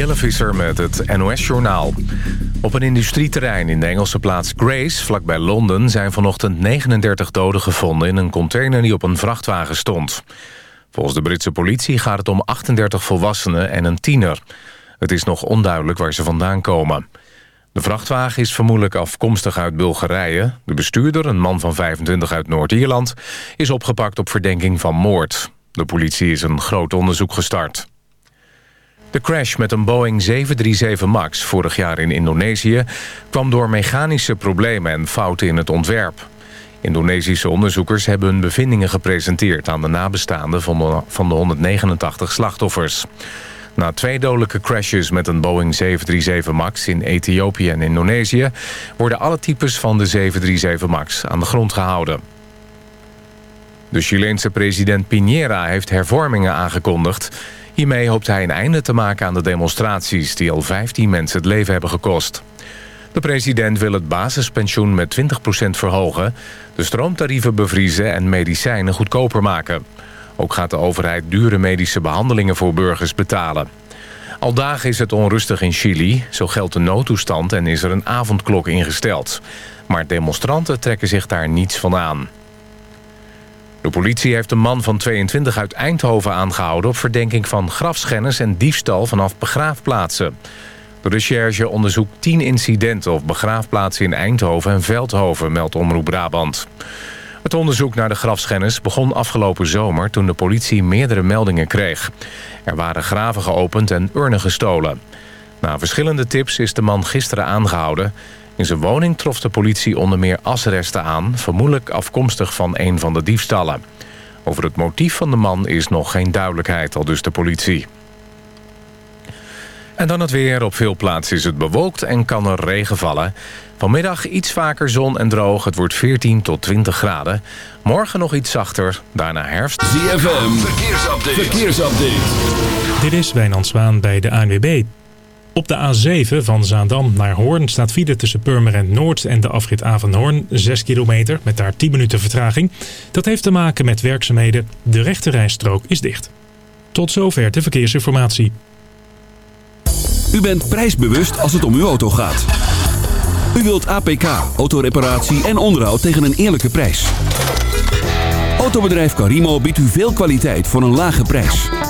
Jelle Visser met het NOS-journaal. Op een industrieterrein in de Engelse plaats Grace, vlakbij Londen... zijn vanochtend 39 doden gevonden in een container die op een vrachtwagen stond. Volgens de Britse politie gaat het om 38 volwassenen en een tiener. Het is nog onduidelijk waar ze vandaan komen. De vrachtwagen is vermoedelijk afkomstig uit Bulgarije. De bestuurder, een man van 25 uit Noord-Ierland... is opgepakt op verdenking van moord. De politie is een groot onderzoek gestart. De crash met een Boeing 737 MAX vorig jaar in Indonesië... kwam door mechanische problemen en fouten in het ontwerp. Indonesische onderzoekers hebben hun bevindingen gepresenteerd... aan de nabestaanden van de, van de 189 slachtoffers. Na twee dodelijke crashes met een Boeing 737 MAX in Ethiopië en Indonesië... worden alle types van de 737 MAX aan de grond gehouden. De Chileense president Piñera heeft hervormingen aangekondigd... Hiermee hoopt hij een einde te maken aan de demonstraties... die al 15 mensen het leven hebben gekost. De president wil het basispensioen met 20% verhogen... de stroomtarieven bevriezen en medicijnen goedkoper maken. Ook gaat de overheid dure medische behandelingen voor burgers betalen. Al dagen is het onrustig in Chili. Zo geldt de noodtoestand en is er een avondklok ingesteld. Maar demonstranten trekken zich daar niets van aan. De politie heeft een man van 22 uit Eindhoven aangehouden... op verdenking van grafschennis en diefstal vanaf begraafplaatsen. De recherche onderzoekt 10 incidenten of begraafplaatsen in Eindhoven en Veldhoven... meldt Omroep Brabant. Het onderzoek naar de grafschennis begon afgelopen zomer... toen de politie meerdere meldingen kreeg. Er waren graven geopend en urnen gestolen. Na verschillende tips is de man gisteren aangehouden... In zijn woning trof de politie onder meer asresten aan... vermoedelijk afkomstig van een van de diefstallen. Over het motief van de man is nog geen duidelijkheid, al dus de politie. En dan het weer. Op veel plaatsen is het bewolkt en kan er regen vallen. Vanmiddag iets vaker zon en droog. Het wordt 14 tot 20 graden. Morgen nog iets zachter, daarna herfst. ZFM, verkeersupdate. verkeersupdate. Dit is Wijnand Zwaan bij de ANWB. Op de A7 van Zaandam naar Hoorn staat file tussen Purmerend Noord en de afrit Avanhoorn 6 kilometer met daar 10 minuten vertraging. Dat heeft te maken met werkzaamheden. De rechte rijstrook is dicht. Tot zover de verkeersinformatie. U bent prijsbewust als het om uw auto gaat. U wilt APK, autoreparatie en onderhoud tegen een eerlijke prijs. Autobedrijf Carimo biedt u veel kwaliteit voor een lage prijs.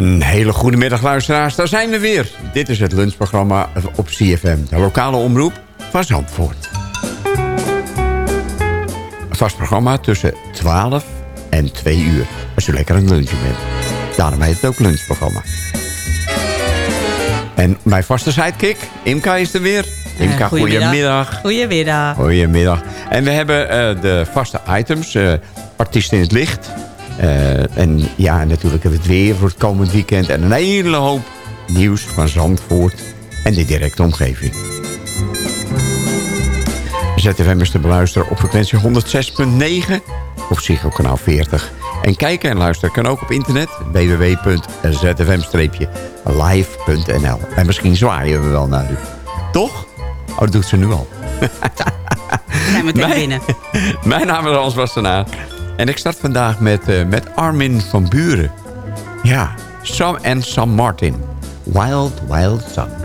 Een hele goede middag luisteraars, daar zijn we weer. Dit is het lunchprogramma op CFM, de lokale omroep van Zandvoort. Een vast programma tussen 12 en 2 uur. Als u lekker het lunchen bent. Daarom heet het ook lunchprogramma. En mijn vaste sidekick, Imka is er weer. Imka, Eh, goedemiddag. goedemiddag. Goedemiddag. Goedemiddag. En we hebben eh, de vaste items. eh artiesten in het licht. Eh, en ja, natuurlijk het weer voor het komend weekend. En een hele hoop nieuws van Zandvoort en de directe omgeving. ZFM is te beluisteren op frequentie 106.9 op Psycho kanaal 40. En kijken en luisteren kan ook op internet www.zfm-live.nl. En misschien zwaaien we wel naar u. Toch? Oh, dat doet ze nu al. Zijn meteen Nee. binnen. Mijn naam is Hans Wassenaar. En ik start vandaag met, eh, met Armin van Buren. Ja, Sam en Sam Martin. Wild Wild Sun.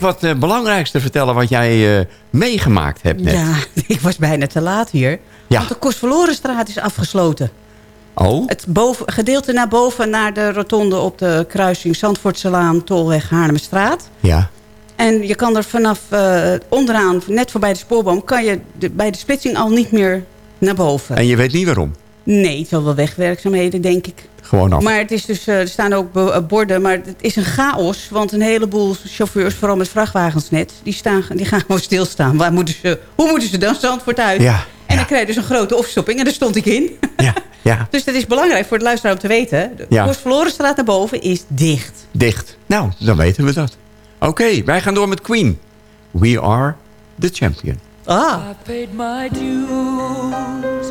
Hebt wat eh, belangrijks te vertellen wat jij eh, meegemaakt hebt net. Ja, ik was bijna te laat hier. Ja. Want de Kostverlorenstraat is afgesloten. Oh, Het boven, gedeelte naar boven naar de rotonde op de kruising Zandvoortselaan, Tolweg, Haarlemmerstraat. ja. En je kan er vanaf eh, onderaan, net voorbij de spoorboom... kan je de- bij de splitsing al niet meer naar boven. En je weet niet waarom. Nee, het zal wel wegwerkzaamheden, denk ik. Gewoon af. Maar het is dus, eh, er staan ook eh, borden, maar het is een chaos. Want een heleboel chauffeurs, vooral met vrachtwagens net... die, staan, die gaan gewoon stilstaan. Waar moeten ze, hoe moeten ze dan Zandvoort uit? Ja, En dan krijg je dus een grote opstopping en daar stond ik in. Ja. Ja, Dus dat is belangrijk voor de luisteraar om te weten. De Ja. Koers Verlorenstraat naar boven is dicht. dicht. Nou, dan weten we dat. Oké, wij gaan door met Queen. We are the champion. Ah. I paid my dues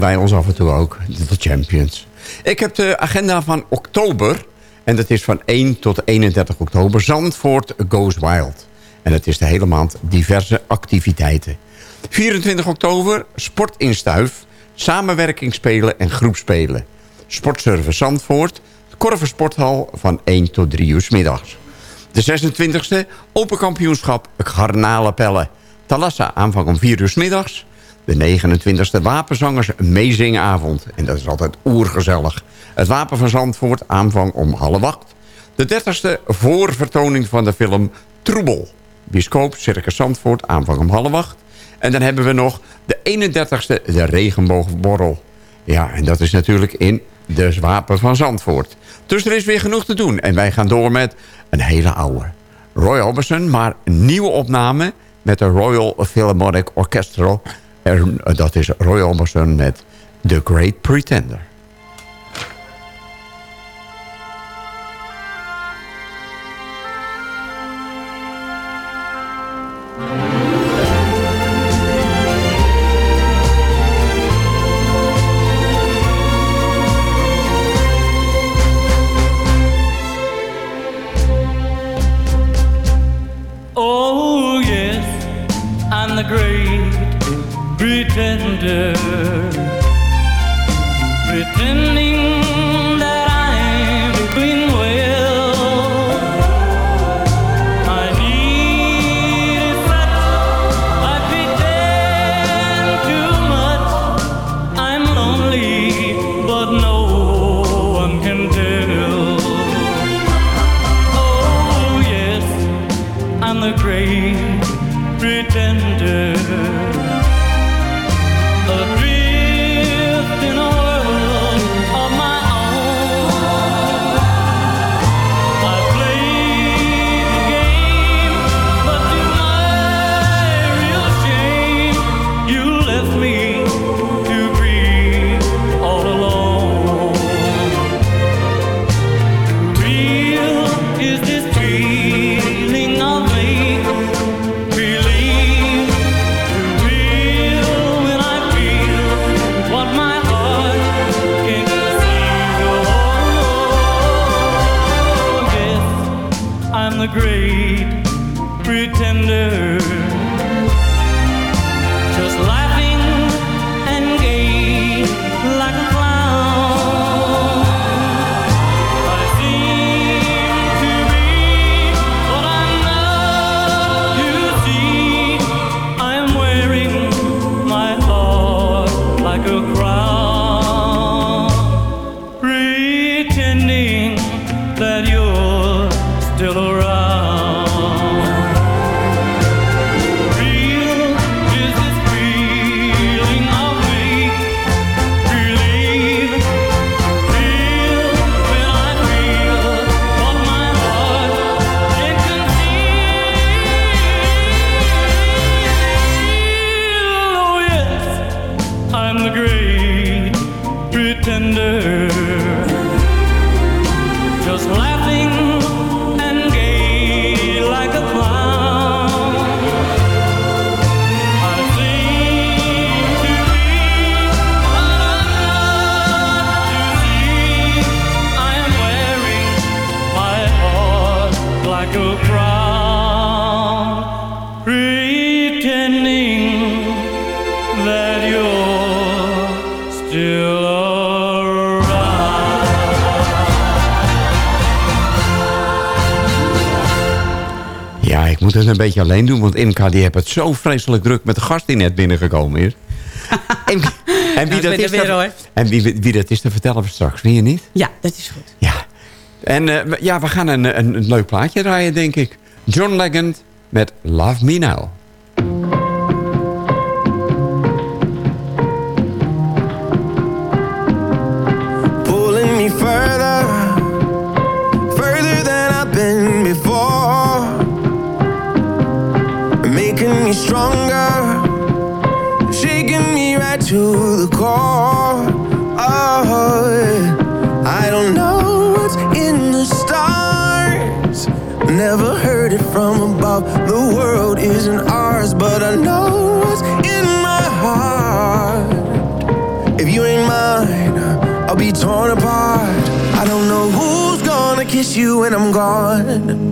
wij ons af en toe ook. De champions. Ik heb de agenda van oktober. En dat is van 1 tot 31 oktober. Zandvoort Goes Wild. En het is de hele maand diverse activiteiten. 24 oktober, sport in Stuif. Samenwerkingsspelen en groepspelen. Sportservice Zandvoort. Korver Sporthal van 1 tot 3 uur middags. De 26e, Open Kampioenschap Garnalenpellen. Talassa aanvang om 4 uur middags. De 29e Wapenzangers Meezingavond. En dat is altijd oergezellig. Het Wapen van Zandvoort aanvang om half acht. De 30e voorvertoning van de film Troebel. Bioscoop Circus Zandvoort aanvang om half acht. En dan hebben we nog de 31e de Regenboogborrel. Ja, en dat is natuurlijk in de Wapen van Zandvoort. Dus er is weer genoeg te doen. En wij gaan door met een hele oude. Roy Orbison, maar nieuwe opname met de Royal Philharmonic Orchestra. En dat is Roy Orbison met The Great Pretender. pretender. A moet het een beetje alleen doen, want Imka die heeft het zo vreselijk druk met de gast die net binnengekomen is. en, en, wie ik dat is, er weer, dat- en wie, wie dat is, dat vertellen we straks, vind je niet? Ja, dat is goed. Ja. En eh, ja, we gaan een, een, een leuk plaatje draaien, denk ik. John Legend met Love Me Now. Stronger, shaking me right to the core. Oh. I don't know what's in the stars, never heard it from above. The world isn't ours, but I know what's in my heart. If you ain't mine, I'll be torn apart. I don't know who's gonna kiss you when I'm gone.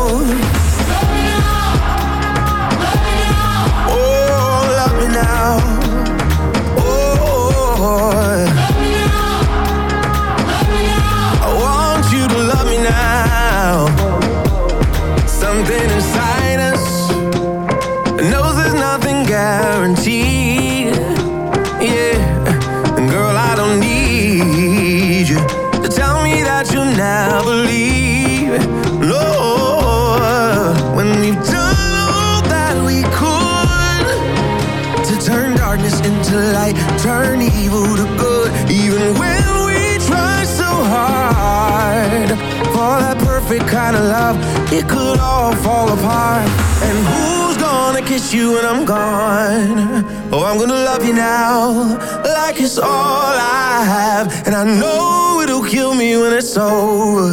It could all fall apart. And who's gonna kiss you when I'm gone? Oh, I'm gonna love you now, like it's all I have. And I know it'll kill me when it's over.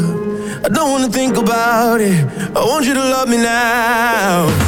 I don't wanna think about it. I want you to love me now.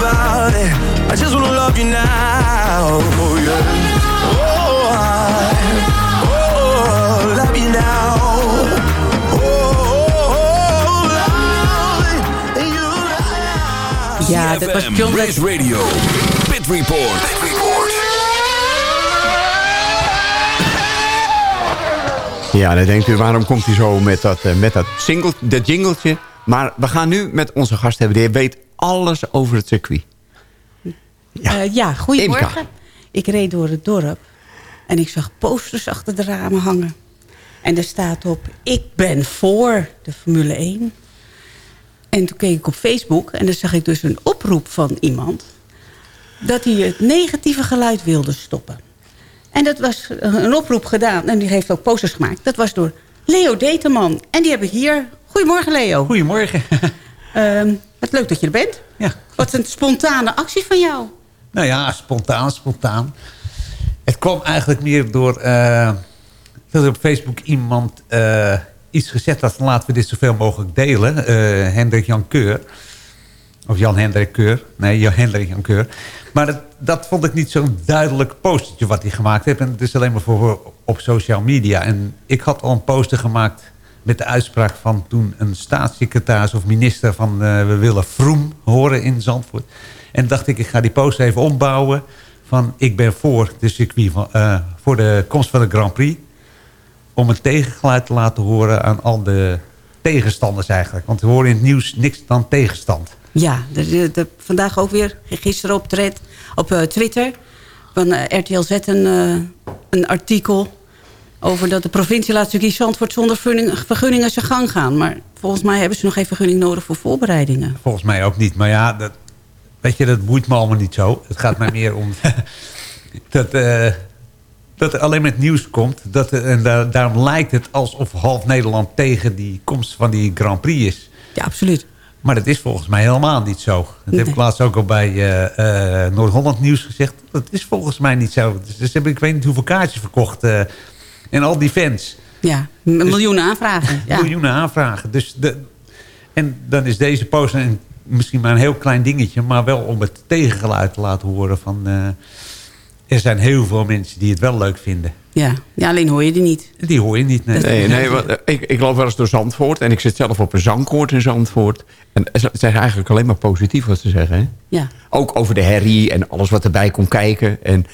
love you now. Oh yeah. Oh, I, oh, love you now. Oh, you. Ja, dat was John Race Radio, Pit Report. Pit Report. Ja, dan denkt u, waarom komt hij zo met dat, eh, met dat, single, dat jingeltje? Maar we gaan nu met onze gast hebben. Die weet alles over het circuit. Ja, ja goedemorgen. Imka. Ik reed door het dorp en ik zag posters achter de ramen hangen. En er staat op, ik ben voor de Formule 1. En toen keek ik op Facebook en dan zag ik dus een oproep van iemand... dat hij het negatieve geluid wilde stoppen. En dat was een oproep gedaan en die heeft ook posters gemaakt. Dat was door Leo Deteman. En die heb ik hier. Goedemorgen Leo. Goedemorgen. Ehm, wat leuk dat je er bent. Ja. Wat een spontane actie van jou. Nou ja, spontaan, spontaan. Het kwam eigenlijk meer door... eh, dat op Facebook iemand eh, iets gezet had... van laten we dit zoveel mogelijk delen. Eh, Hendrik Jan Keur. Of Jan Hendrik Keur. Nee, Jan Hendrik Jan Keur. Maar dat, dat vond ik niet zo'n duidelijk postertje wat hij gemaakt heeft. En het is alleen maar voor op social media. En ik had al een poster gemaakt met de uitspraak van toen een staatssecretaris of minister van we willen Vroom horen in Zandvoort. En dacht ik, ik ga die poster even ombouwen van ik ben voor de circuit van, eh, voor de komst van de Grand Prix... om een tegengeluid te laten horen aan al de tegenstanders eigenlijk. Want we horen in het nieuws niks dan tegenstand. Ja, er- vandaag ook weer, gisteren op, thread, op eh, Twitter... van eh, RTL Z een, een artikel over dat de provincie laat circuit Zandvoort zonder vergunning- vergunningen zijn gang gaan. Maar volgens mij hebben ze nog geen vergunning nodig voor voorbereidingen. Volgens mij ook niet. Maar ja, dat, weet je, dat boeit me allemaal niet zo. Het gaat mij meer om dat, eh, dat er alleen met nieuws komt. Dat, er- en daar- daarom lijkt het alsof half Nederland tegen die komst van die Grand Prix is. Ja, absoluut. Maar dat is volgens mij helemaal niet zo. Dat heb ik laatst ook al bij eh, eh, Noord-Holland Nieuws gezegd. Dat is volgens mij niet zo. Dus, dus heb ik, ik weet niet hoeveel kaartjes verkocht. en al die fans. Ja, m- miljoenen aanvragen. Ja. Miljoenen aanvragen. Dus de, en dan is deze post een, misschien maar een heel klein dingetje... maar wel om het tegengeluid te laten horen van... eh, er zijn heel veel mensen die het wel leuk vinden. Ja. ja, alleen hoor je die niet. Die hoor je niet, nee. Nee, nee want, eh, ik, ik loop wel eens door Zandvoort. En ik zit zelf op een zangkoord in Zandvoort. En het is eigenlijk alleen maar positief wat ze zeggen. Hè? Ja. Ook over de herrie en alles wat erbij komt kijken. En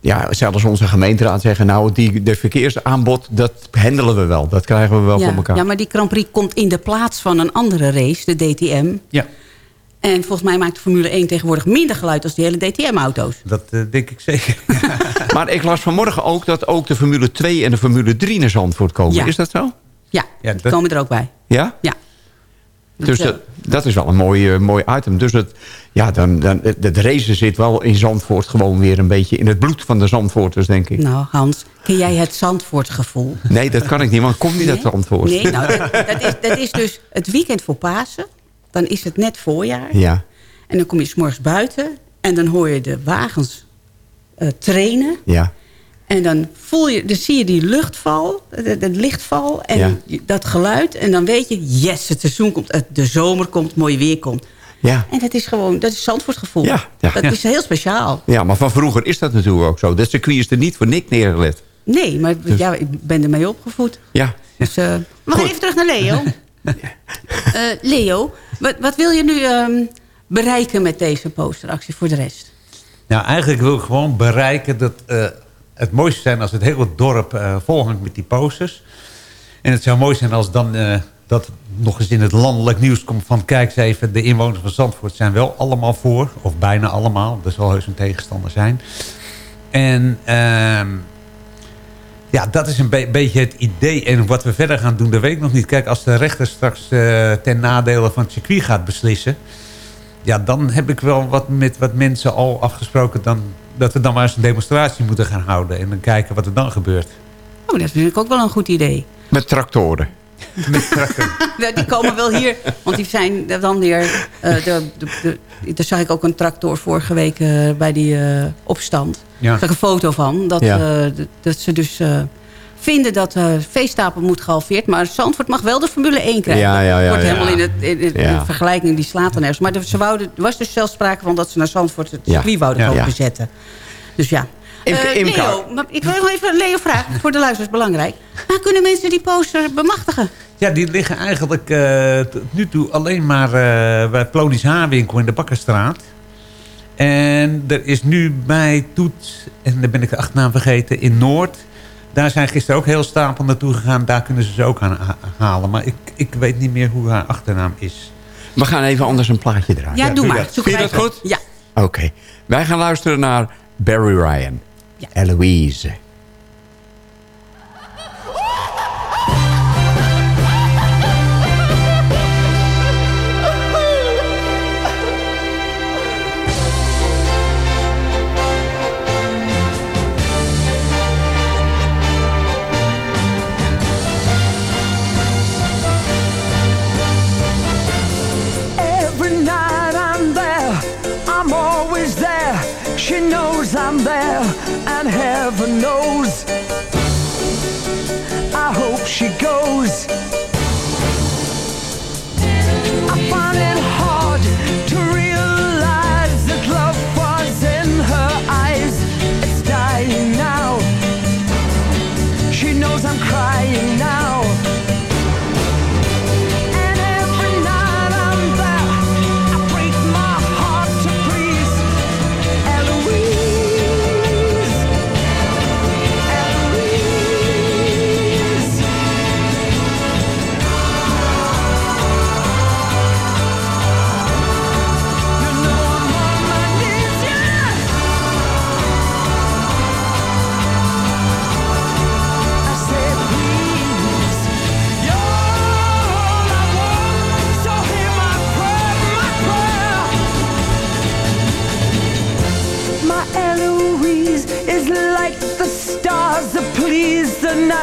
ja, zelfs onze gemeenteraad zeggen... nou, die, de verkeersaanbod, dat handelen we wel. Dat krijgen we wel ja. voor elkaar. ja, maar die Grand Prix komt in de plaats van een andere race, de DTM. Ja. En volgens mij maakt de Formule 1 tegenwoordig minder geluid als die hele DTM-auto's. Dat eh, denk ik zeker. Maar ik las vanmorgen ook dat ook de Formule 2 en de Formule 3 naar Zandvoort komen. Ja. Is dat zo? Ja, Ja, die dat- komen er ook bij. Ja? Ja. Dus eh, dat, dat is wel een mooi, eh, mooi item. Dus het, ja, dan, dan, de, de race zit wel in Zandvoort gewoon weer een beetje in het bloed van de Zandvoorters, denk ik. Nou, Hans, ken jij het Zandvoort-gevoel? Nee, dat kan ik niet, want ik kom niet uit Zandvoort. Nee, nou, dat, dat, is, dat is dus het weekend voor Pasen. Dan is het net voorjaar. Ja, En dan kom je 's morgens buiten. En dan hoor je de wagens eh, trainen. ja. En dan, voel je, dan zie je die luchtval, de, de lichtval en Ja. dat geluid. En dan weet je, yes, het seizoen komt, het- de zomer komt, het mooie weer komt. Ja. En dat is gewoon, dat is Zandvoortgevoel. Ja, ja. Dat Ja. is heel speciaal. ja, maar van vroeger is dat natuurlijk ook zo. Dat circuit is er niet voor niks neergelegd. Nee, maar ja, ik ben ermee opgevoed. Ja. Dus, eh Goed. even terug naar Leo. Eh, Leo, wat, wat wil je nu ehm, bereiken met deze posteractie voor de rest? Nou, eigenlijk wil ik gewoon bereiken dat eh, het mooiste zijn als het hele dorp eh volhangt met die posters. En het zou mooi zijn als dan eh, dat nog eens in het landelijk nieuws komt van... kijk eens even, de inwoners van Zandvoort zijn wel allemaal voor. Of bijna allemaal, er zal heus een tegenstander zijn. En ehm, ja, dat is een be- beetje het idee. En wat we verder gaan doen, dat weet ik nog niet. Kijk, als de rechter straks eh, ten nadele van het circuit gaat beslissen... Ja, dan heb ik wel wat met wat mensen al afgesproken... Dan, dat we dan maar eens een demonstratie moeten gaan houden. En dan kijken wat er dan gebeurt. Oh, dat is natuurlijk ook wel een goed idee. Met tractoren. Ja, Die komen wel hier, want die zijn dan weer... eh de, de, de, daar zag ik ook een tractor vorige week eh, bij die eh, opstand. Ja. Daar zag ik een foto van. Dat, Ja. dat ze dus vinden dat de veestapel moet gehalveerd. Maar Zandvoort mag wel de Formule 1 krijgen. Ja, ja, ja, Wordt helemaal in, het, in, in- de vergelijking, die slaat dan ergens. Maar de- ze wouden, er was dus zelfs sprake van dat ze naar Zandvoort het circuit wouden Ja. bezetten. Dus ja. Imke- Eh, Imke. Leo, maar ik wil nog even Leo vragen, voor de luisteraars belangrijk. Waar kunnen mensen die poster bemachtigen? Ja, die liggen eigenlijk eh, tot nu toe alleen maar eh, bij Plonisch Haarwinkel in de Bakkerstraat. En er is nu bij Toet, en daar ben ik de achternaam vergeten, in Noord. Daar zijn gisteren ook heel stapel naartoe gegaan. Daar kunnen ze ze ook aan ha- halen. Maar ik, ik weet niet meer hoe haar achternaam is. We gaan even anders een plaatje draaien. Ja, doe doe maar. dat. Vind je dat het. goed? Ja. Oké. Wij gaan luisteren naar Barry Ryan. Eloise.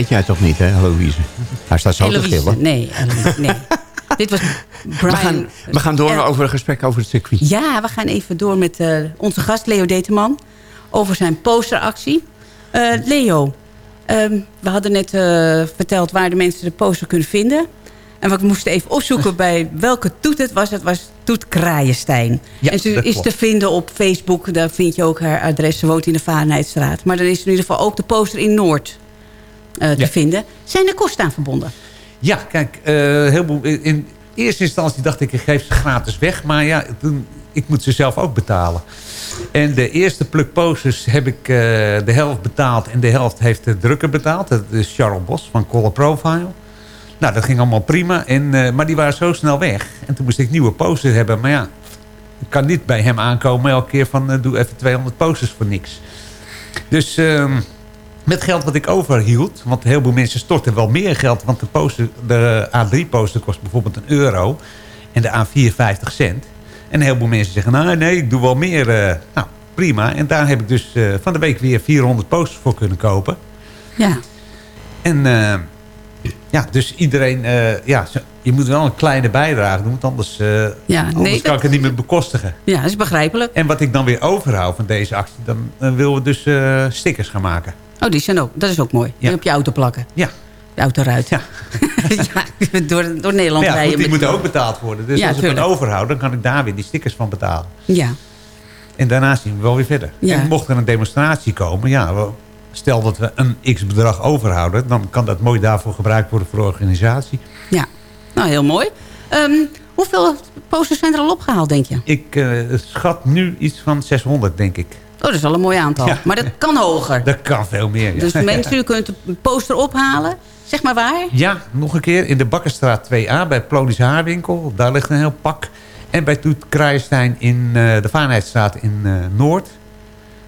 Heet jij toch niet, hè, Louise? Hij staat zo te Eloise, gillen. nee, Eloise, nee. Dit was Brian. We gaan, we gaan door El- over een gesprek over het circuit. Ja, we gaan even door met eh, onze gast Leo Deteman. Over zijn posteractie. Eh, Leo, ehm, we hadden net eh, verteld waar de mensen de poster kunnen vinden. En we moesten even opzoeken bij welke toet het was. Het was Toet Kraaienstein. Ja, en ze is klopt. te vinden op Facebook. Daar vind je ook haar adres. Ze woont in de Varenheidstraat. Maar dan is in ieder geval ook de poster in Noord eh, te Ja. vinden. Zijn er kosten aan verbonden? Ja, kijk, eh, heel in eerste instantie dacht ik, ik geef ze gratis weg. Maar ja, toen, ik moet ze zelf ook betalen. En de eerste pluk posters heb ik eh, de helft betaald. En de helft heeft de drukker betaald. Dat is Charles Bos van Color Profile. Nou, dat ging allemaal prima. En, eh, maar die waren zo snel weg. En toen moest ik nieuwe posters hebben. Maar ja, ik kan niet bij hem aankomen elke keer van... eh, doe even 200 posters voor niks. Dus... met geld wat ik overhield... want heel veel mensen storten wel meer geld... want de, poster, de A3-poster kost bijvoorbeeld een euro... en de A4 50 cent. En heel veel mensen zeggen... nou nee, ik doe wel meer. eh, nou, prima. En daar heb ik dus eh, van de week weer 400 posters voor kunnen kopen. Ja. En eh, ja, dus iedereen... ja, je moet wel een kleine bijdrage doen... want anders, anders kan dat- ik het niet meer bekostigen. Ja, dat is begrijpelijk. En wat ik dan weer overhoud van deze actie... dan willen we dus stickers gaan maken. Oh, die zijn ook. Dat is ook mooi. Die op je auto plakken. Ja. De autoruit. Ja. ja door, door Nederland ja, rijden. goed, die moeten ook betaald worden. Dus Ja, als ik het tuurlijk. overhoud, dan kan ik daar weer die stickers van betalen. Ja. En daarna zien we wel weer verder. En mocht er een demonstratie komen, ja, stel dat we een x-bedrag overhouden... dan kan dat mooi daarvoor gebruikt worden voor de organisatie. Ja. Nou, heel mooi. Ehm, hoeveel posters zijn er al opgehaald, denk je? Ik eh, schat nu iets van 600, denk ik. Oh, dat is wel een mooi aantal. Ja. Maar dat kan hoger. Dat kan veel meer, ja. Dus mensen, u kunt een poster ophalen. Zeg maar waar. Ja, nog een keer in de Bakkerstraat 2A bij Plonisch Haarwinkel. Daar ligt een heel pak. En bij Toet Kraaienstein in eh, de Vaarnheidstraat in eh, Noord.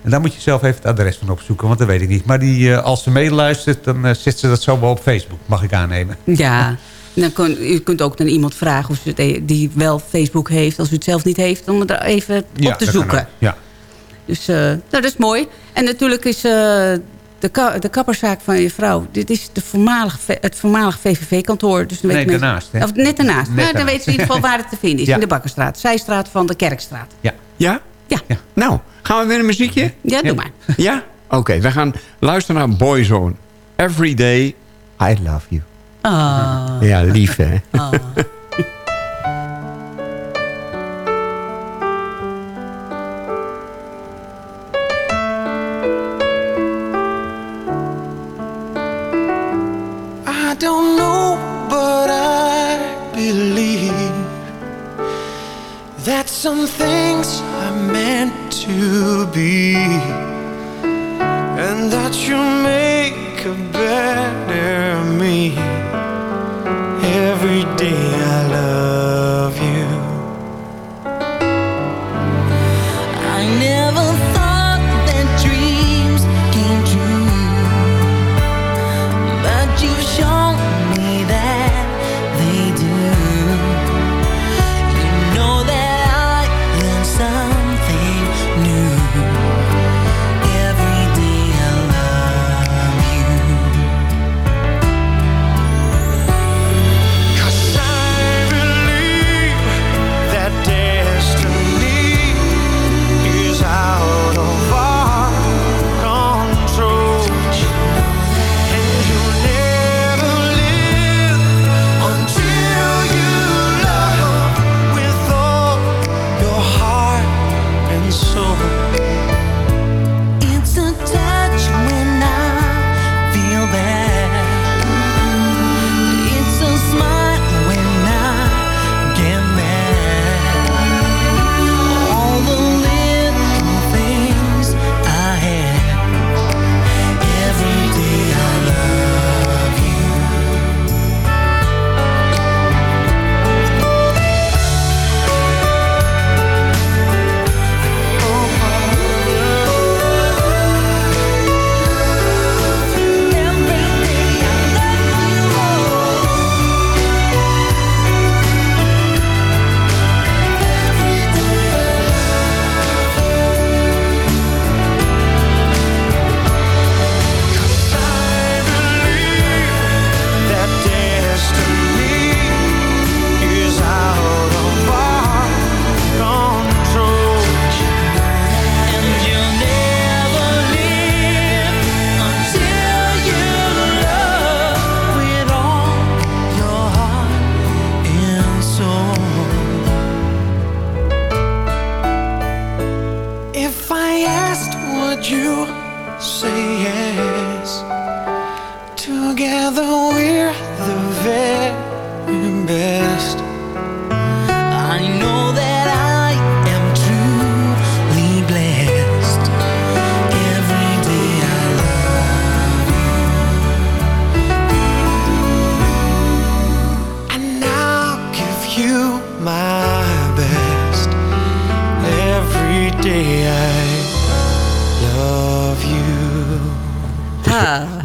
En daar moet je zelf even het adres van opzoeken, want dat weet ik niet. Maar die, eh, als ze meeluistert, dan zet ze dat zo wel op Facebook, mag ik aannemen. Ja. Dan kun, u kunt ook naar iemand vragen of ze e- die wel Facebook heeft. Als u het zelf niet heeft, om het er even op te zoeken. Ja. Dus eh, nou, dat is mooi. En natuurlijk is eh, de, ka de kapperszaak van je vrouw... dit is de voormalig, het voormalig VVV-kantoor. Dus dan Nee, mensen- daarnaast, hè? Of net daarnaast. Net nou, dan daarnaast. weten ze in ieder geval waar het te vinden is. Ja. In de Bakkerstraat. Zijstraat van de Kerkstraat. Ja. Ja? Ja. Nou, gaan we weer een muziekje? Ja, doe maar. Ja? Oké, we gaan luisteren naar Boyzone. Every day, I love you. Ah. Ja, lief hè? Ah. Some things are meant to be, and that you make a better me.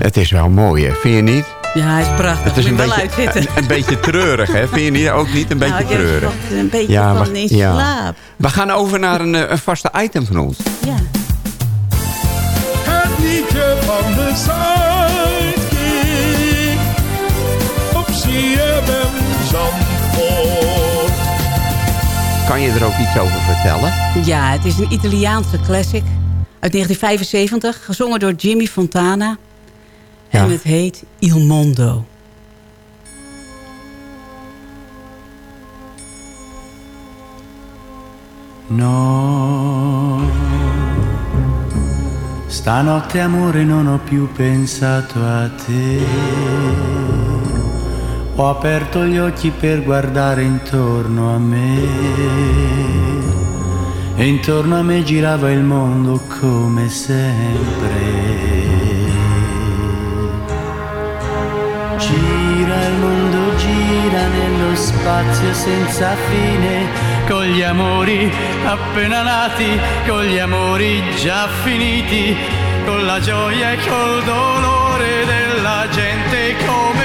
Het is wel mooi, hè? Vind je niet? Ja, hij is prachtig. Het is een beetje, uitzitten. een, een beetje treurig, hè? Vind je niet? Ook niet een beetje Nou, treurig. een beetje van in slaap. We gaan over naar een, eh, een vaste item van ons. Ja. Het liedje van de Sidekick. Op CFM Zandvoort. Kan je er ook iets over vertellen? Ja, het is een Italiaanse classic uit 1975, gezongen door Jimmy Fontana. En het heet Il Mondo. No, stanotte amore non ho più pensato a te. Ho aperto gli occhi per guardare intorno a me. E intorno a me girava il mondo come sempre. Gira il mondo, gira nello spazio senza fine, con gli amori appena nati, con gli amori già finiti, con la gioia e col dolore della gente come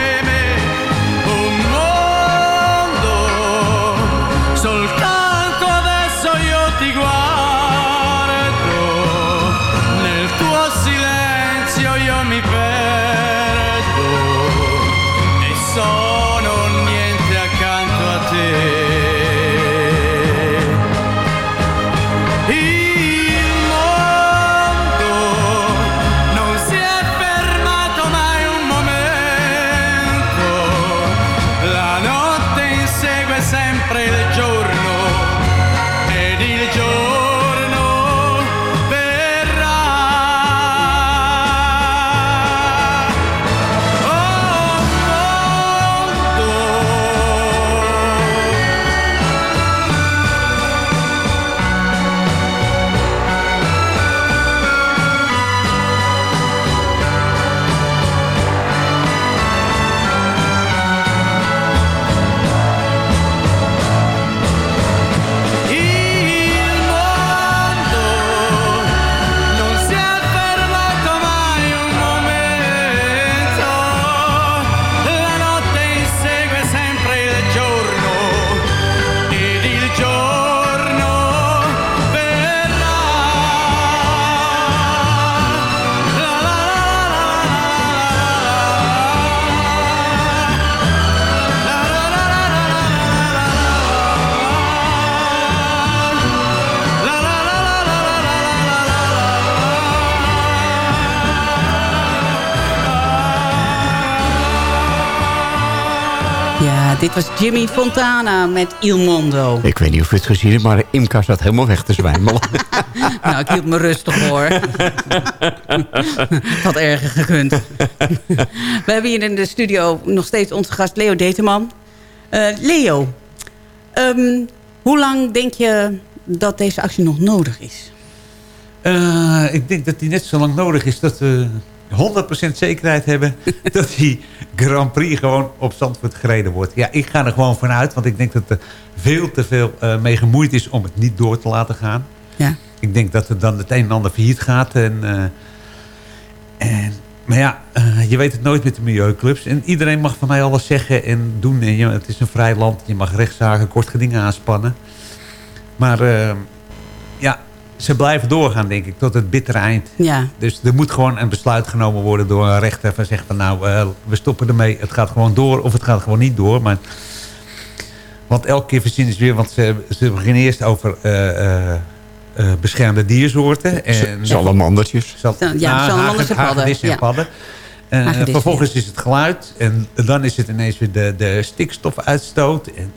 dit was Jimmy Fontana met Il Mondo. Ik weet niet of je het gezien hebt, maar Imka zat helemaal weg te zwijmelen. nou, ik hield me rustig hoor. Had erger gekund. We hebben hier in de studio nog steeds onze gast Leo Deteman. Eh, Leo, ehm, hoe lang denk je dat deze actie nog nodig is? Eh, ik denk dat die net zo lang nodig is dat 100% zekerheid hebben... dat die Grand Prix gewoon op Zandvoort gereden wordt. Ja, ik ga er gewoon vanuit, want ik denk dat er veel te veel eh, mee gemoeid is... om het niet door te laten gaan. Ja. Ik denk dat er dan het een en ander failliet gaat. En, eh, en, maar ja, eh, je weet het nooit met de milieuclubs. En iedereen mag van mij alles zeggen en doen. En het is een vrij land. Je mag rechtszaken, kort gedingen aanspannen. Maar ja, ze blijven doorgaan, denk ik, tot het bittere eind. Ja. Dus er moet gewoon een besluit genomen worden door een rechter. Van zeggen van nou, eh, we stoppen ermee. Het gaat gewoon door of het gaat gewoon niet door. Maar, want elke keer verzinnen ze weer. Want ze, ze beginnen eerst over eh, eh, eh, beschermde diersoorten. En, Salamandertjes. Sal- Ja, nou, salamanders en haged- padden, en ja. padden. Eh, vervolgens is het geluid. En dan is het ineens weer de, de stikstofuitstoot. En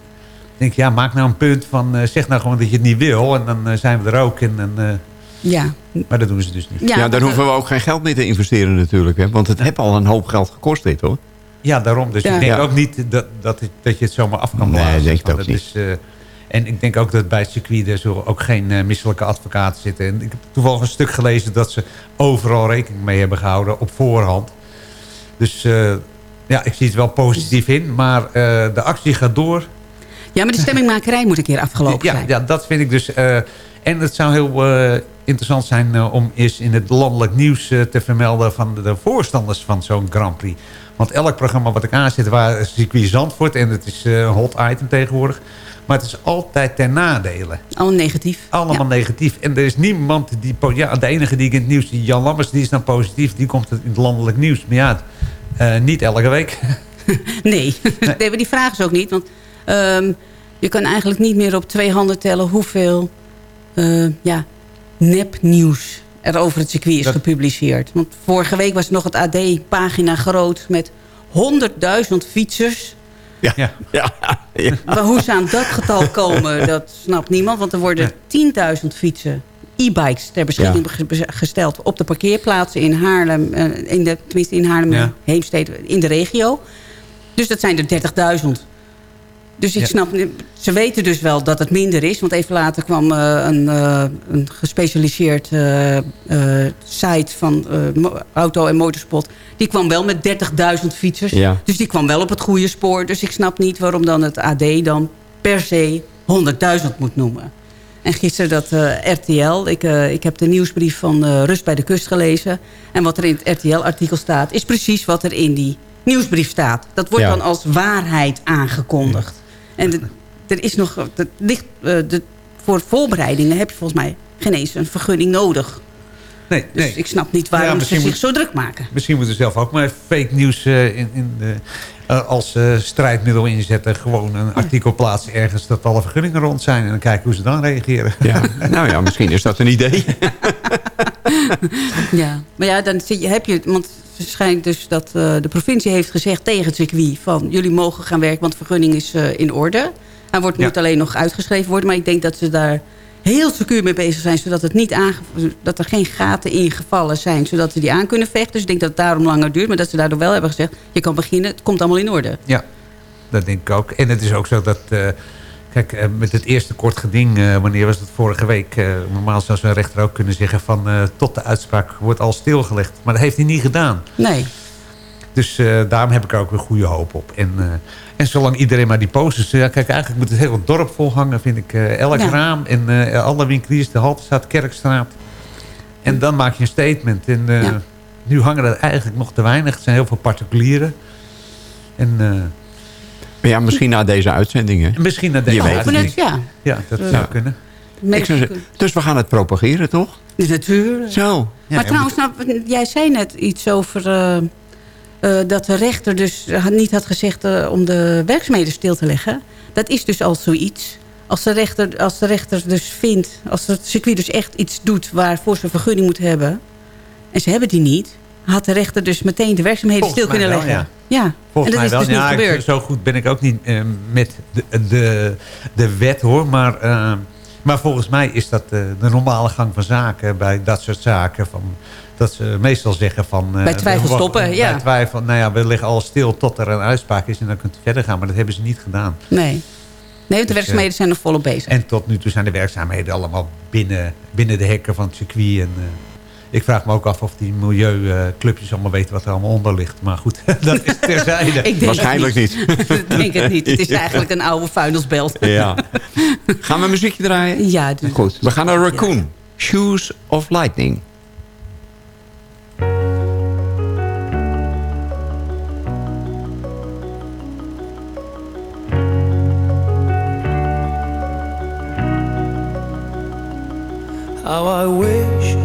denk, ja, maak nou een punt van... eh, zeg nou gewoon dat je het niet wil. En dan eh, zijn we er ook. En, dan, eh, Ja. maar dat doen ze dus niet. Ja, daar hoeven we ook geen geld mee te investeren natuurlijk. Hè? Want het heeft al een hoop geld gekost dit hoor. Ja, daarom. Dus Ja. ik denk Ja. ook niet dat, dat, het- dat je het zomaar af kan Nee, blazen. denk ik ook Is, eh, en ik denk ook dat bij het circuit er zullen ook geen eh, misselijke advocaten zitten. En ik heb toevallig een stuk gelezen dat ze overal rekening mee hebben gehouden op voorhand. Dus eh, ja, ik zie het wel positief in. Maar eh, de actie gaat door. Ja, maar de stemmingmakerij moet een keer afgelopen ja, zijn. Ja, dat vind ik dus. eh, en het zou heel eh, interessant zijn eh, om eens in het landelijk nieuws te vermelden... van de, de voorstanders van zo'n Grand Prix. Want elk programma wat ik aanzet, waar is circuit Zandvoort... en het is een hot item tegenwoordig... Maar het is altijd ten nadele. Allemaal negatief. Allemaal negatief. En er is niemand die... Ja, de enige die ik in het nieuws... Die Jan Lammers, die is dan positief. Die komt in het landelijk nieuws. Maar ja, niet elke week. Nee. nee, maar die vragen ze ook niet. Want ehm, je kan eigenlijk niet meer op twee handen tellen... hoeveel eh, ja, nepnieuws er over het circuit is gepubliceerd. Want vorige week was nog het AD-pagina groot... met 100.000 fietsers... Ja. Ja. ja. Maar hoe ze aan dat getal komen, dat snapt niemand. Want er worden 10.000 fietsen, e-bikes, ter beschikking ge- gesteld... op de parkeerplaatsen in Haarlem, eh, in de, tenminste in Haarlem, Ja. Heemstede, in de regio. Dus dat zijn er 30.000. Dus ik Ja. snap, ze weten dus wel dat het minder is. Want even later kwam eh, een, eh, een gespecialiseerd eh, site van Auto en Motorspot. Die kwam wel met 30.000 fietsers. Ja. Dus die kwam wel op het goede spoor. Dus ik snap niet waarom dan het AD dan per se 100.000 moet noemen. En gisteren dat RTL, ik, ik heb de nieuwsbrief van Rust bij de Kust gelezen. En wat er in het RTL-artikel staat, is precies wat er in die nieuwsbrief staat. Dat wordt Ja. dan als waarheid aangekondigd. En de- er is nog, ligt, eh, de, voor voorbereidingen heb je volgens mij geen eens een vergunning nodig. Nee, Dus nee. ik snap niet waarom Ja, ze zich moet- zo druk maken. Misschien moeten we zelf ook maar fake nieuws eh, in, in de, eh, als eh, strijdmiddel inzetten. Gewoon een artikel plaatsen ergens dat alle vergunningen rond zijn. En dan kijken hoe ze dan reageren. Ja. Nou ja, misschien is dat een idee. Ja, maar ja, dan zit je, heb je... Want het schijnt dus dat eh, de provincie heeft gezegd tegen het circuit... van jullie mogen gaan werken, want de vergunning is eh, in orde. Hij wordt, Ja. moet alleen nog uitgeschreven worden. Maar ik denk dat ze daar heel secuur mee bezig zijn... zodat, het niet dat er geen gaten ingevallen zijn... zodat ze die aan kunnen vechten. Dus ik denk dat het daarom langer duurt. Maar dat ze daardoor wel hebben gezegd... je kan beginnen, het komt allemaal in orde. Ja, dat denk ik ook. En het is ook zo dat... eh, kijk, eh, met het eerste kort geding... eh, wanneer was het vorige week? eh, normaal zou zo'n rechter ook kunnen zeggen van... tot de uitspraak wordt al stilgelegd. Maar dat heeft hij niet gedaan. Nee. Dus eh, daarom heb ik er ook weer goede hoop op. En, en zolang iedereen maar die posters... ja, kijk, eigenlijk moet het hele dorp volhangen, vind ik. elk Ja. raam en alle winkeliers, de Haltestraat, Kerkstraat. En dan maak je een statement. En Ja. nu hangen er eigenlijk nog te weinig. Het zijn heel veel particulieren. En... Maar ja, misschien na deze uitzendingen. Misschien na deze niet. ja. Ja, dat Ja. zou kunnen. Ik zou zeggen, dus we gaan het propageren, toch? Natuurlijk. Zo. Ja, maar en trouwens, nou, jij zei net iets over... eh, eh, dat de rechter dus had- niet had gezegd eh, om de werkzaamheden stil te leggen. Dat is dus al zoiets. Als de rechter, als de rechter dus vindt... als het circuit dus echt iets doet waarvoor ze een vergunning moeten hebben... en ze hebben die niet... had de rechter dus meteen de werkzaamheden Volgens stil kunnen wel, leggen. Ja, Volgens en dat mij is wel. dus ja, niet ik- zo goed ben ik ook niet eh, met de, de, de wet hoor. Maar, eh, maar volgens mij is dat eh, de normale gang van zaken bij dat soort zaken. Van, dat ze meestal zeggen van... Bij twijfel stoppen, ja. Bij twijfel, nou ja, we leggen alles stil tot er een uitspraak is en dan kunt u verder gaan. Maar dat hebben ze niet gedaan. Nee. Nee, de Dus, werkzaamheden zijn nog volop bezig. En tot nu toe zijn de werkzaamheden allemaal binnen, binnen de hekken van het circuit. En, ik vraag me ook af of die milieuclubjes allemaal weten wat er allemaal onder ligt. Maar goed, dat is terzijde. Ik denk Waarschijnlijk het niet. Ik denk het niet. Het is eigenlijk een oude vuilnisbelt. Ja. Gaan we muziekje draaien? Ja, doe Goed, we gaan naar Raccoon. Shoes of Lightning. How I wish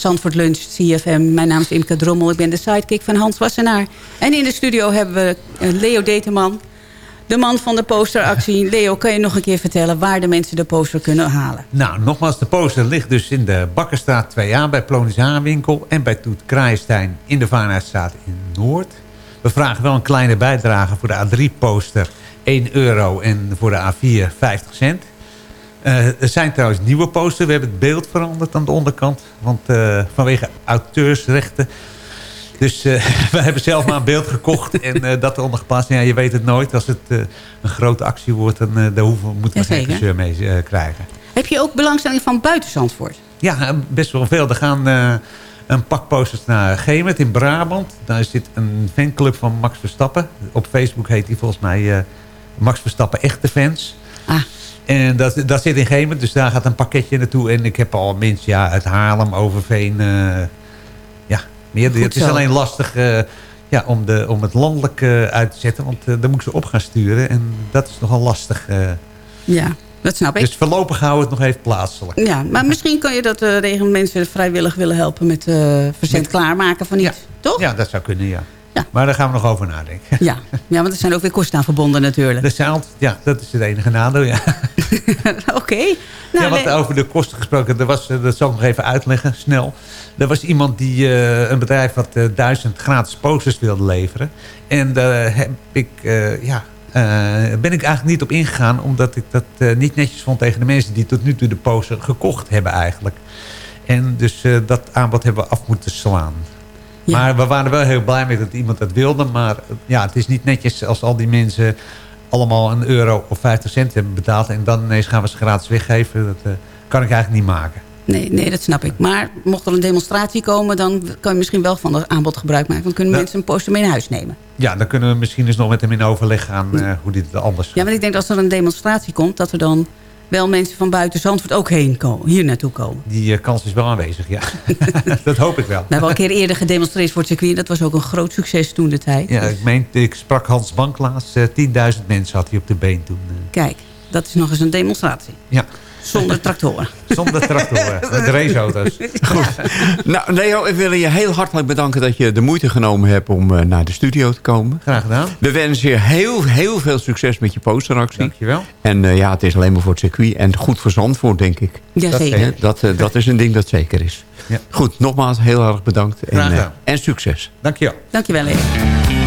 Zandvoort Lunch, CFM. Mijn naam is Imke Drommel. Ik ben de sidekick van Hans Wassenaar. En in de studio hebben we eh, Leo Deteman. De man van de posteractie. Leo, kan je nog een keer vertellen waar de mensen de poster kunnen halen? Nou, nogmaals, de poster ligt dus in de Bakkerstraat 2A bij Plonis Haanwinkel... en bij Toet Kraaienstein in de Vaarnhuisstraat in Noord. We vragen wel een kleine bijdrage voor de A3-poster 1 euro en voor de A4 50 cent. Eh, er zijn trouwens nieuwe posters. We hebben het beeld veranderd aan de onderkant. Want eh, vanwege auteursrechten. Dus eh, we hebben zelf maar een beeld gekocht en dat eronder geplaatst. Ja, je weet het nooit. Als het een grote actie wordt, dan daar hoeven, moeten we geen gezeur mee krijgen. Heb je ook belangstelling van buiten Zandvoort? Ja, best wel veel. Er gaan een pak posters naar Gemert in Brabant. Daar zit een fanclub van Max Verstappen. Op Facebook heet hij volgens mij Max Verstappen Echte Fans. Ah. En dat, dat zit in Gemert, dus daar gaat een pakketje naartoe. En ik heb al mensen ja, uit Haarlem, Overveen. eh ja, meer. Goed het is zo. alleen lastig eh, ja, om, de, om het landelijk eh, uit te zetten. Want dan moet ik ze op gaan sturen. En dat is nogal lastig. Ja, dat snap ik. dus voorlopig houden we het nog even plaatselijk. Ja, maar misschien kan je dat regelen mensen vrijwillig willen helpen met verzend klaarmaken van iets. Toch? Ja, dat zou kunnen, ja. Maar daar gaan we nog over nadenken. Ja. ja, want er zijn ook weer kosten aan verbonden natuurlijk. Dat, zijn altijd, ja, dat is het enige nadeel, ja. Oké. ja, Nou, wat le- over de kosten gesproken, er was, eh, dat zal ik nog even uitleggen, snel. Er was iemand die, eh, een bedrijf wat eh, duizend gratis posters wilde leveren. En daar heb ik, ja, ben ik eigenlijk niet op ingegaan... omdat ik dat niet netjes vond tegen de mensen die tot nu toe de poster gekocht hebben eigenlijk. En dus dat aanbod hebben we af moeten slaan. Maar we waren wel heel blij mee dat iemand dat wilde. Maar ja, het is niet netjes als al die mensen allemaal een euro of 50 cent hebben betaald. En dan ineens gaan we ze gratis weggeven. Dat eh, kan ik eigenlijk niet maken. Nee, nee, dat snap ik. Maar mocht er een demonstratie komen... dan kan je misschien wel van het aanbod gebruik maken. Dan kunnen Nou. mensen een poster mee naar huis nemen. Ja, dan kunnen we misschien eens nog met hem in overleg gaan eh, hoe dit anders Ja, want ik denk dat als er een demonstratie komt... dat er dan wel mensen van buiten Zandvoort ook heen komen, hier naartoe komen. Die eh, kans is wel aanwezig, ja. dat hoop ik wel. We hebben al een keer eerder gedemonstreerd voor het circuit. Dat was ook een groot succes toen de tijd. Ja, ik, meen, ik sprak Hans Bank laatst. eh, 10.000 mensen had hij op de been toen. eh. Kijk, dat is nog eens een demonstratie. ja. Zonder tractoren. Zonder tractoren. Met raceauto's. Goed. Nou, Leo, ik wil je heel hartelijk bedanken dat je de moeite genomen hebt om eh, naar de studio te komen. Graag gedaan. We wensen je heel, heel veel succes met je posteractie. Dankjewel. En eh, ja, het is alleen maar voor het circuit en goed voor Zandvoort, denk ik. Jazeker. Dat, eh, dat is een ding dat zeker is. Ja. Goed, nogmaals heel hartelijk bedankt. En, en succes. Dankjewel. Dankjewel, Leo.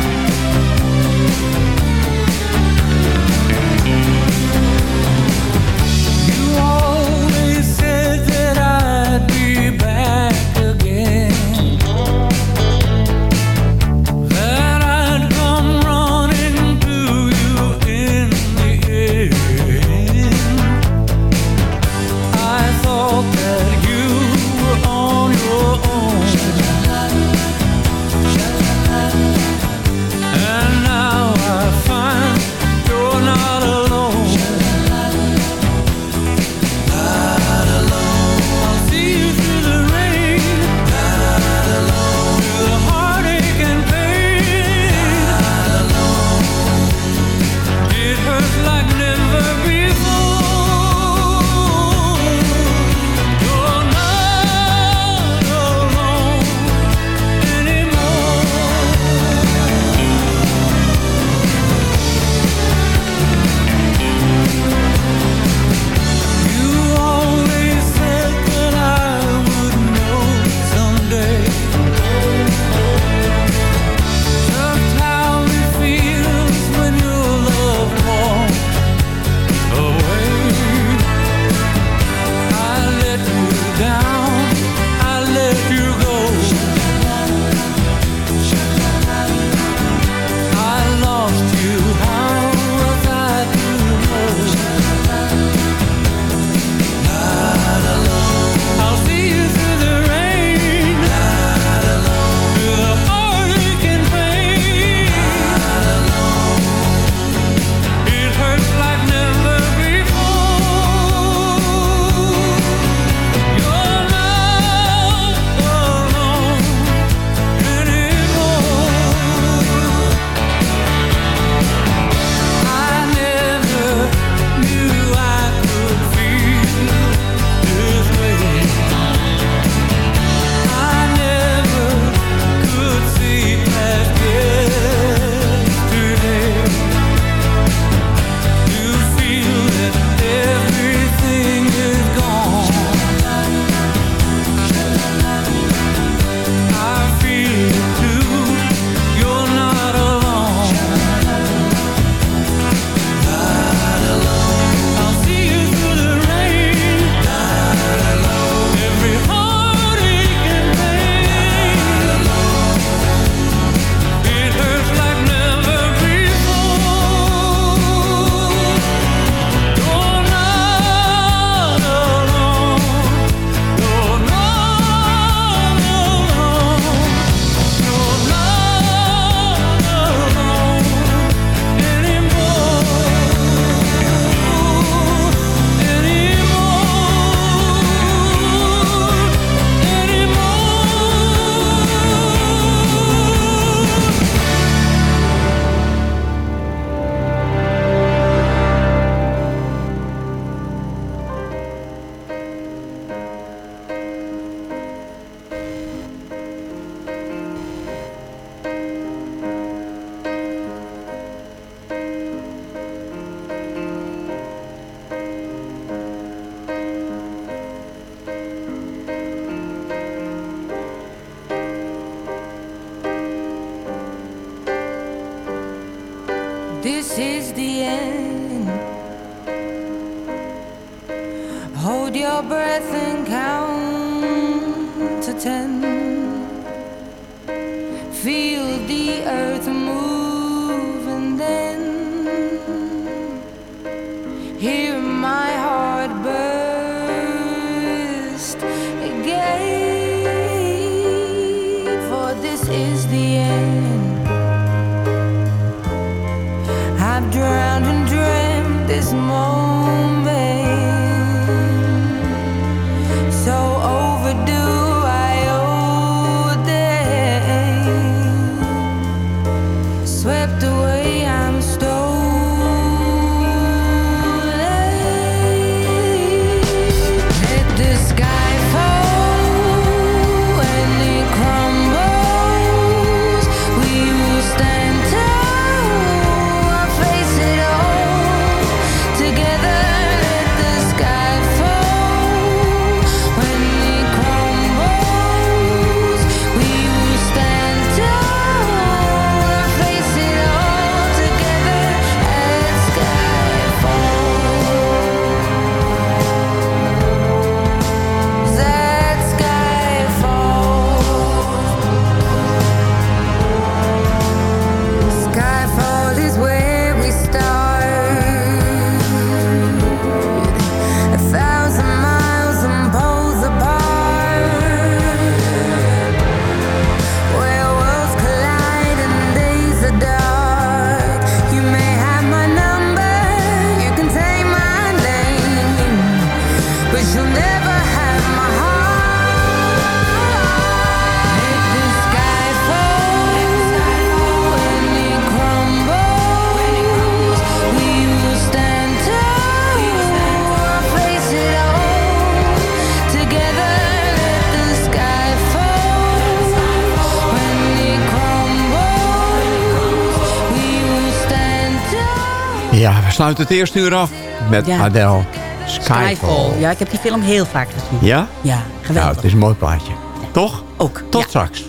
Sluiten het eerste uur af met Ja. Adele Skyfall. Skyfall. Ja, ik heb die film heel vaak gezien. Ja? Ja, geweldig. Nou, het is een mooi plaatje. Toch? Ook. Tot straks.